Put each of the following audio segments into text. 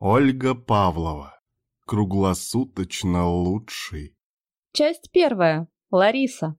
Ольга Павлова. Круглосуточно лучший. Часть первая. Лариса.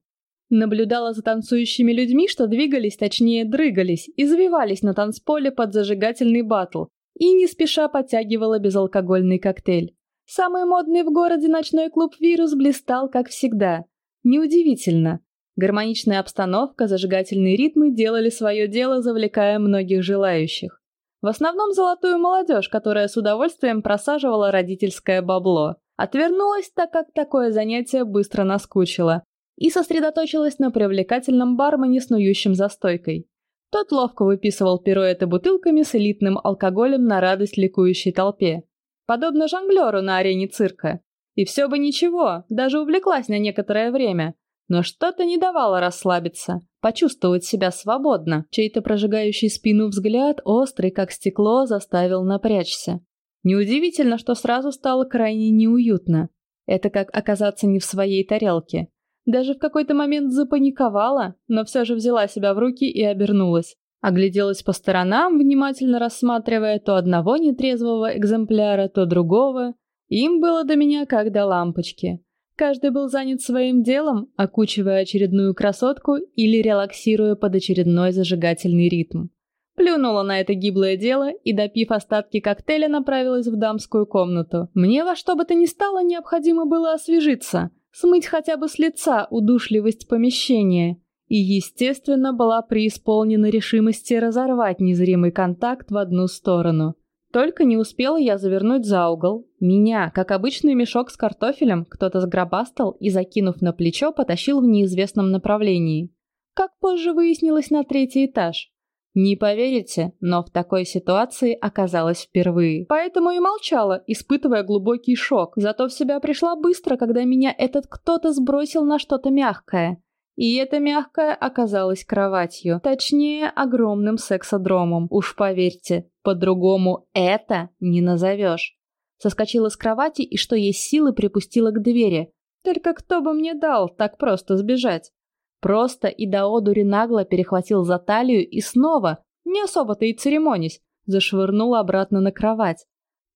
Наблюдала за танцующими людьми, что двигались, точнее дрыгались, и завивались на танцполе под зажигательный батл, и не спеша подтягивала безалкогольный коктейль. Самый модный в городе ночной клуб «Вирус» блистал, как всегда. Неудивительно. Гармоничная обстановка, зажигательные ритмы делали свое дело, завлекая многих желающих. В основном золотую молодежь, которая с удовольствием просаживала родительское бабло. Отвернулась, так как такое занятие быстро наскучило, и сосредоточилась на привлекательном бармене, снующем за стойкой. Тот ловко выписывал пируэты бутылками с элитным алкоголем на радость ликующей толпе. Подобно жонглеру на арене цирка. И все бы ничего, даже увлеклась на некоторое время. Но что-то не давало расслабиться почувствовать себя свободно. Чей-то прожигающий спину взгляд, острый как стекло, заставил напрячься. Неудивительно, что сразу стало крайне неуютно. Это как оказаться не в своей тарелке. Даже в какой-то момент запаниковала, но все же взяла себя в руки и обернулась. Огляделась по сторонам, внимательно рассматривая то одного нетрезвого экземпляра, то другого. Им было до меня как до лампочки. Каждый был занят своим делом, окучивая очередную красотку или релаксируя под очередной зажигательный ритм. Плюнула на это гиблое дело и, допив остатки коктейля, направилась в дамскую комнату. Мне во что бы то ни стало необходимо было освежиться, смыть хотя бы с лица удушливость помещения. И, естественно, была преисполнена решимости разорвать незримый контакт в одну сторону. Только не успела я завернуть за угол. Меня, как обычный мешок с картофелем, кто-то сгробастал и, закинув на плечо, потащил в неизвестном направлении. Как позже выяснилось, на третий этаж. Не поверите, но в такой ситуации оказалась впервые. Поэтому и молчала, испытывая глубокий шок. Зато в себя пришла быстро, когда меня этот кто-то сбросил на что-то мягкое. И это мягкое оказалось кроватью, точнее, огромным сексодромом. Уж поверьте, по-другому это не назовешь. Соскочила с кровати и, что есть силы, припустила к двери. Только кто бы мне дал так просто сбежать? Просто и до одури нагло перехватил за талию и снова, не особо-то и церемонясь, зашвырнул обратно на кровать.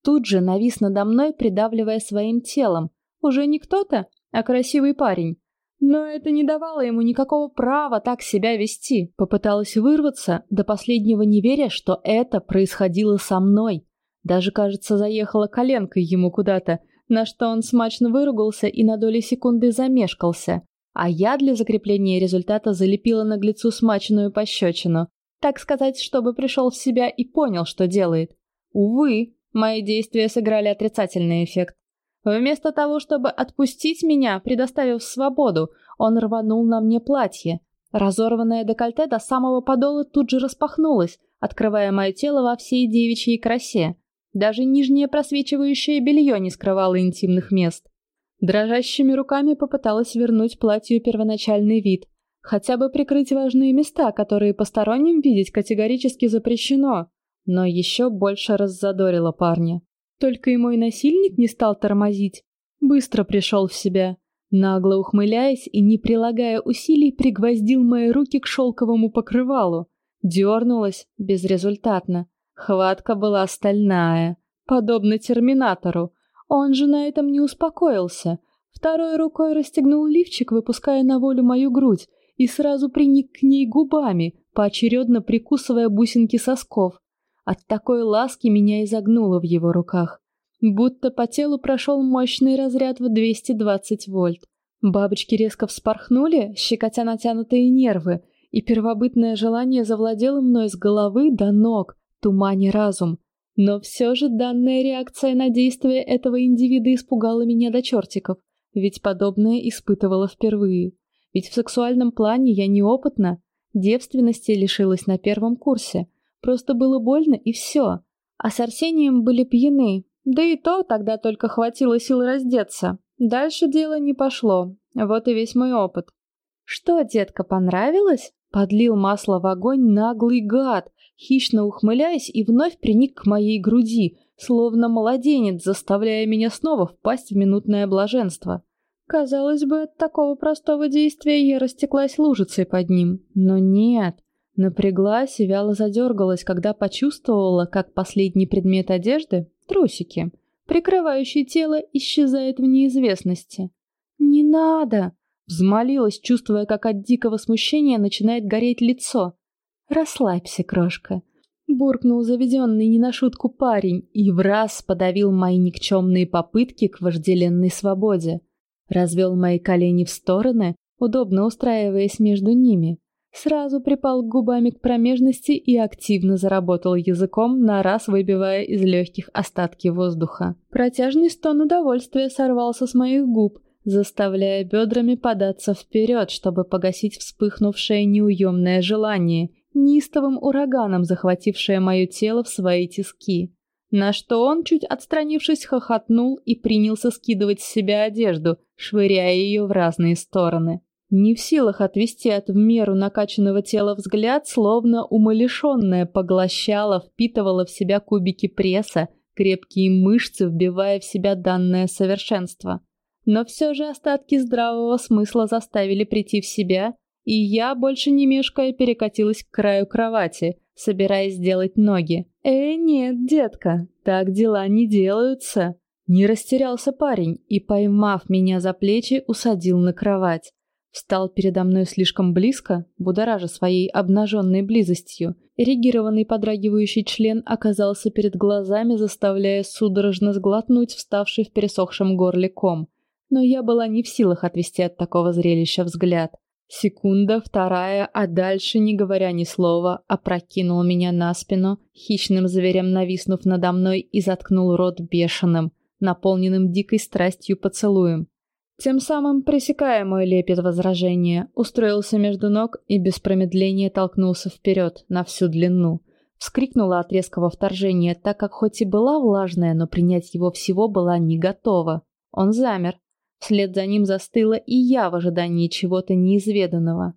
Тут же навис надо мной, придавливая своим телом. Уже не кто-то, а красивый парень. Но это не давало ему никакого права так себя вести. Попыталась вырваться, до последнего не веря, что это происходило со мной. Даже, кажется, заехала коленкой ему куда-то, на что он смачно выругался и на доли секунды замешкался. А я для закрепления результата залепила наглецу смачную пощечину. Так сказать, чтобы пришел в себя и понял, что делает. Увы, мои действия сыграли отрицательный эффект. Вместо того, чтобы отпустить меня, предоставив свободу, он рванул на мне платье. Разорванное декольте до самого подола тут же распахнулось, открывая мое тело во всей девичьей красе. Даже нижнее просвечивающее белье не скрывало интимных мест. Дрожащими руками попыталась вернуть платью первоначальный вид, хотя бы прикрыть важные места, которые посторонним видеть категорически запрещено, но еще больше раззадорила парня. Только и мой насильник не стал тормозить. Быстро пришел в себя. Нагло ухмыляясь и не прилагая усилий, пригвоздил мои руки к шелковому покрывалу. Дернулась безрезультатно. Хватка была стальная, подобно терминатору. Он же на этом не успокоился. Второй рукой расстегнул лифчик, выпуская на волю мою грудь, и сразу приник к ней губами, поочередно прикусывая бусинки сосков. От такой ласки меня изогнуло в его руках. Будто по телу прошел мощный разряд в 220 вольт. Бабочки резко вспорхнули, щекотя натянутые нервы, и первобытное желание завладело мной с головы до ног, туманя разум. Но все же данная реакция на действие этого индивида испугала меня до чертиков, ведь подобное испытывала впервые. Ведь в сексуальном плане я неопытна, девственности лишилась на первом курсе, Просто было больно и все. А с Арсением были пьяны. Да и то тогда только хватило сил раздеться. Дальше дело не пошло. Вот и весь мой опыт. «Что, детка, понравилось?» Подлил масло в огонь наглый гад, хищно ухмыляясь и вновь приник к моей груди, словно младенец, заставляя меня снова впасть в минутное блаженство. Казалось бы, от такого простого действия я растеклась лужицей под ним. Но нет. Напряглась и вяло задергалась, когда почувствовала, как последний предмет одежды — трусики, прикрывающий тело, исчезает в неизвестности. «Не надо!» — взмолилась, чувствуя, как от дикого смущения начинает гореть лицо. «Расслабься, крошка!» — буркнул заведенный не на шутку парень и в раз подавил мои никчемные попытки к вожделенной свободе. Развел мои колени в стороны, удобно устраиваясь между ними сразу припал губами к промежности и активно заработал языком, на раз выбивая из легких остатки воздуха. Протяжный стон удовольствия сорвался с моих губ, заставляя бедрами податься вперед, чтобы погасить вспыхнувшее неуемное желание, неистовым ураганом захватившее мое тело в свои тиски. На что он, чуть отстранившись, хохотнул и принялся скидывать с себя одежду, швыряя ее в разные стороны. Не в силах отвести от в меру накачанного тела взгляд, словно умалишенная поглощала, впитывала в себя кубики пресса, крепкие мышцы, вбивая в себя данное совершенство. Но все же остатки здравого смысла заставили прийти в себя, и я, больше не мешкая, перекатилась к краю кровати, собираясь сделать ноги. «Э, нет, детка, так дела не делаются!» Не растерялся парень и, поймав меня за плечи, усадил на кровать. Встал передо мной слишком близко, будоража своей обнаженной близостью. Эрегированный подрагивающий член оказался перед глазами, заставляя судорожно сглотнуть вставший в пересохшем горле ком. Но я была не в силах отвести от такого зрелища взгляд. Секунда, вторая, а дальше, не говоря ни слова, опрокинул меня на спину, хищным зверем нависнув надо мной и заткнул рот бешеным, наполненным дикой страстью поцелуем. Тем самым, пресекая мой лепет возражения, устроился между ног и без промедления толкнулся вперед на всю длину. Вскрикнула от резкого вторжения, так как хоть и была влажная, но принять его всего была не готова. Он замер. Вслед за ним застыла и я в ожидании чего-то неизведанного.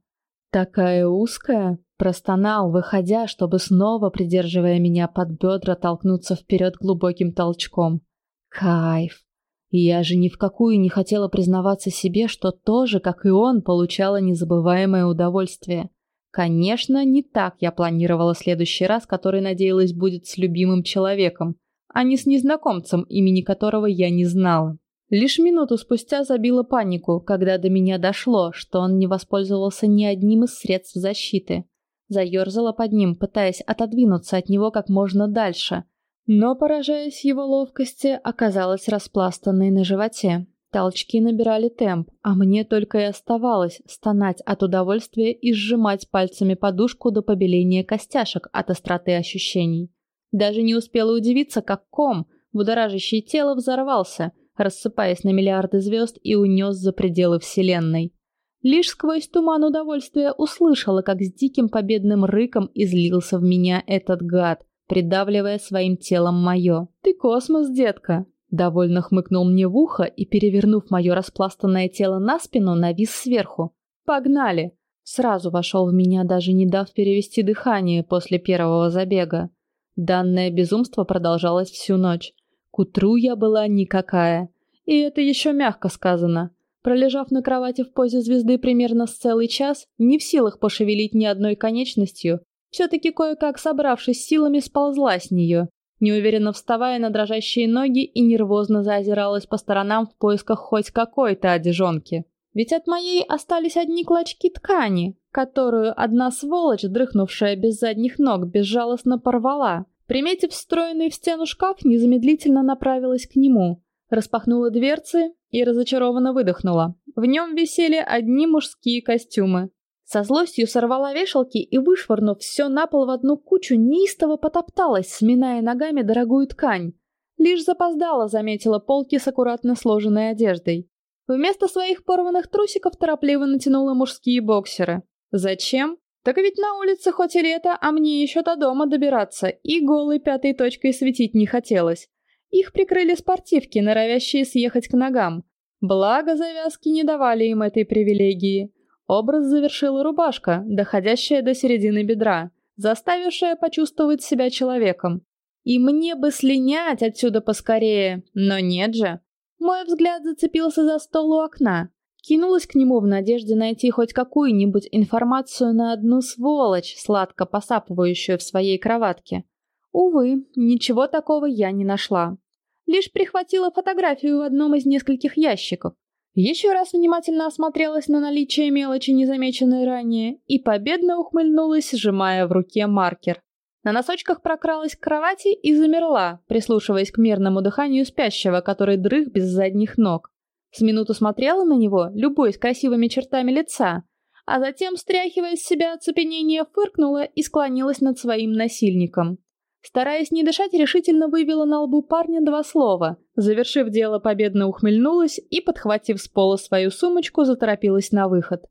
«Такая узкая!» — простонал, выходя, чтобы снова, придерживая меня под бедра, толкнуться вперед глубоким толчком. «Кайф!» Я же ни в какую не хотела признаваться себе, что тоже, как и он, получала незабываемое удовольствие. Конечно, не так я планировала следующий раз, который, надеялась, будет с любимым человеком, а не с незнакомцем, имени которого я не знала. Лишь минуту спустя забила панику, когда до меня дошло, что он не воспользовался ни одним из средств защиты. Заерзала под ним, пытаясь отодвинуться от него как можно дальше – но, поражаясь его ловкости, оказалась распластанной на животе. Толчки набирали темп, а мне только и оставалось стонать от удовольствия и сжимать пальцами подушку до побеления костяшек от остроты ощущений. Даже не успела удивиться, как ком, будоражащий тело, взорвался, рассыпаясь на миллиарды звезд и унес за пределы Вселенной. Лишь сквозь туман удовольствия услышала, как с диким победным рыком излился в меня этот гад, придавливая своим телом мое. «Ты космос, детка!» Довольно хмыкнул мне в ухо и, перевернув мое распластанное тело на спину, навис сверху. «Погнали!» Сразу вошел в меня, даже не дав перевести дыхание после первого забега. Данное безумство продолжалось всю ночь. К утру я была никакая. И это еще мягко сказано. Пролежав на кровати в позе звезды примерно с целый час, не в силах пошевелить ни одной конечностью, все-таки кое-как собравшись силами сползла с нее, неуверенно вставая на дрожащие ноги и нервозно заозиралась по сторонам в поисках хоть какой-то одежонки. Ведь от моей остались одни клочки ткани, которую одна сволочь, дрыхнувшая без задних ног, безжалостно порвала. Приметив встроенный в стену шкаф, незамедлительно направилась к нему, распахнула дверцы и разочарованно выдохнула. В нем висели одни мужские костюмы, со злостью сорвала вешалки и, вышвырнув все на пол в одну кучу, неистово потопталась, сминая ногами дорогую ткань. Лишь запоздала заметила полки с аккуратно сложенной одеждой. Вместо своих порванных трусиков торопливо натянула мужские боксеры. Зачем? Так ведь на улице хоть и лето, а мне еще до дома добираться, и голой пятой точкой светить не хотелось. Их прикрыли спортивки, норовящие съехать к ногам. Благо завязки не давали им этой привилегии. Образ завершила рубашка, доходящая до середины бедра, заставившая почувствовать себя человеком. И мне бы слинять отсюда поскорее, но нет же. Мой взгляд зацепился за стол у окна. Кинулась к нему в надежде найти хоть какую-нибудь информацию на одну сволочь, сладко посапывающую в своей кроватке. Увы, ничего такого я не нашла. Лишь прихватила фотографию в одном из нескольких ящиков. Еще раз внимательно осмотрелась на наличие мелочи, незамеченной ранее, и победно ухмыльнулась, сжимая в руке маркер. На носочках прокралась к кровати и замерла, прислушиваясь к мирному дыханию спящего, который дрых без задних ног. С минуту смотрела на него, любуясь красивыми чертами лица, а затем, стряхивая с себя оцепенение, фыркнула и склонилась над своим насильником. Стараясь не дышать, решительно вывела на лбу парня два слова. Завершив дело, победно ухмыльнулась и, подхватив с пола свою сумочку, заторопилась на выход.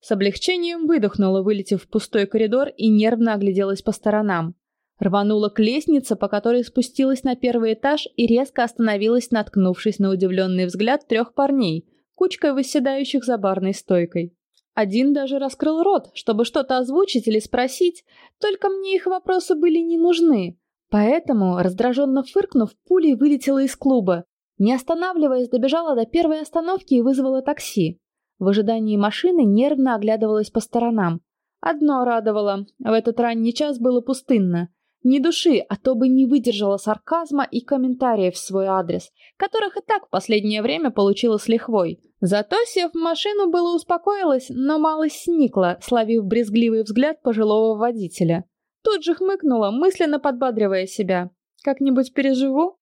С облегчением выдохнула, вылетев в пустой коридор и нервно огляделась по сторонам. Рванула к лестнице, по которой спустилась на первый этаж и резко остановилась, наткнувшись на удивленный взгляд трех парней, кучкой восседающих за барной стойкой. Один даже раскрыл рот, чтобы что-то озвучить или спросить, только мне их вопросы были не нужны. Поэтому, раздраженно фыркнув, пулей вылетела из клуба. Не останавливаясь, добежала до первой остановки и вызвала такси. В ожидании машины нервно оглядывалась по сторонам. Одно радовало, в этот ранний час было пустынно. Ни души, а то бы не выдержала сарказма и комментариев в свой адрес, которых и так в последнее время получила с лихвой. Зато, сев в машину, было успокоилась, но мало сникла, словив брезгливый взгляд пожилого водителя. Тут же хмыкнула, мысленно подбадривая себя. «Как-нибудь переживу?»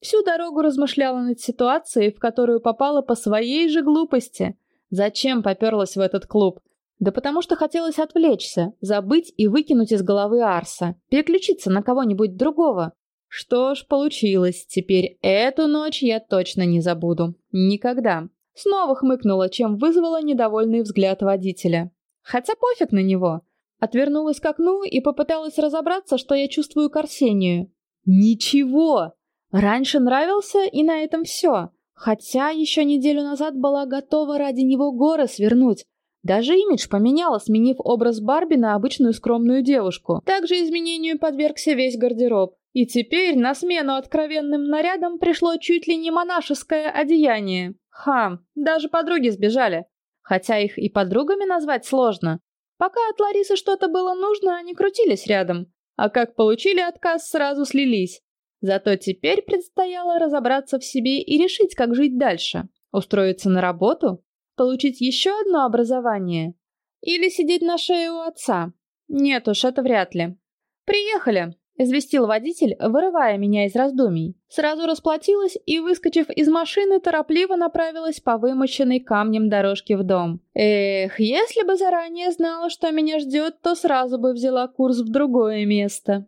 Всю дорогу размышляла над ситуацией, в которую попала по своей же глупости. Зачем поперлась в этот клуб? Да потому что хотелось отвлечься, забыть и выкинуть из головы Арса, переключиться на кого-нибудь другого. Что ж, получилось. Теперь эту ночь я точно не забуду. Никогда. Снова хмыкнула, чем вызвала недовольный взгляд водителя. Хотя пофиг на него. Отвернулась к окну и попыталась разобраться, что я чувствую к Арсению. Ничего! Раньше нравился, и на этом все. Хотя еще неделю назад была готова ради него горы свернуть, даже имидж поменяла, сменив образ Барби на обычную скромную девушку. Также изменению подвергся весь гардероб. И теперь на смену откровенным нарядам пришло чуть ли не монашеское одеяние. Ха, даже подруги сбежали. Хотя их и подругами назвать сложно. Пока от Ларисы что-то было нужно, они крутились рядом. А как получили отказ, сразу слились. Зато теперь предстояло разобраться в себе и решить, как жить дальше. Устроиться на работу? Получить еще одно образование? Или сидеть на шее у отца? Нет уж, это вряд ли. «Приехали!» — известил водитель, вырывая меня из раздумий. Сразу расплатилась и, выскочив из машины, торопливо направилась по вымощенной камнем дорожке в дом. Эх, если бы заранее знала, что меня ждет, то сразу бы взяла курс в другое место.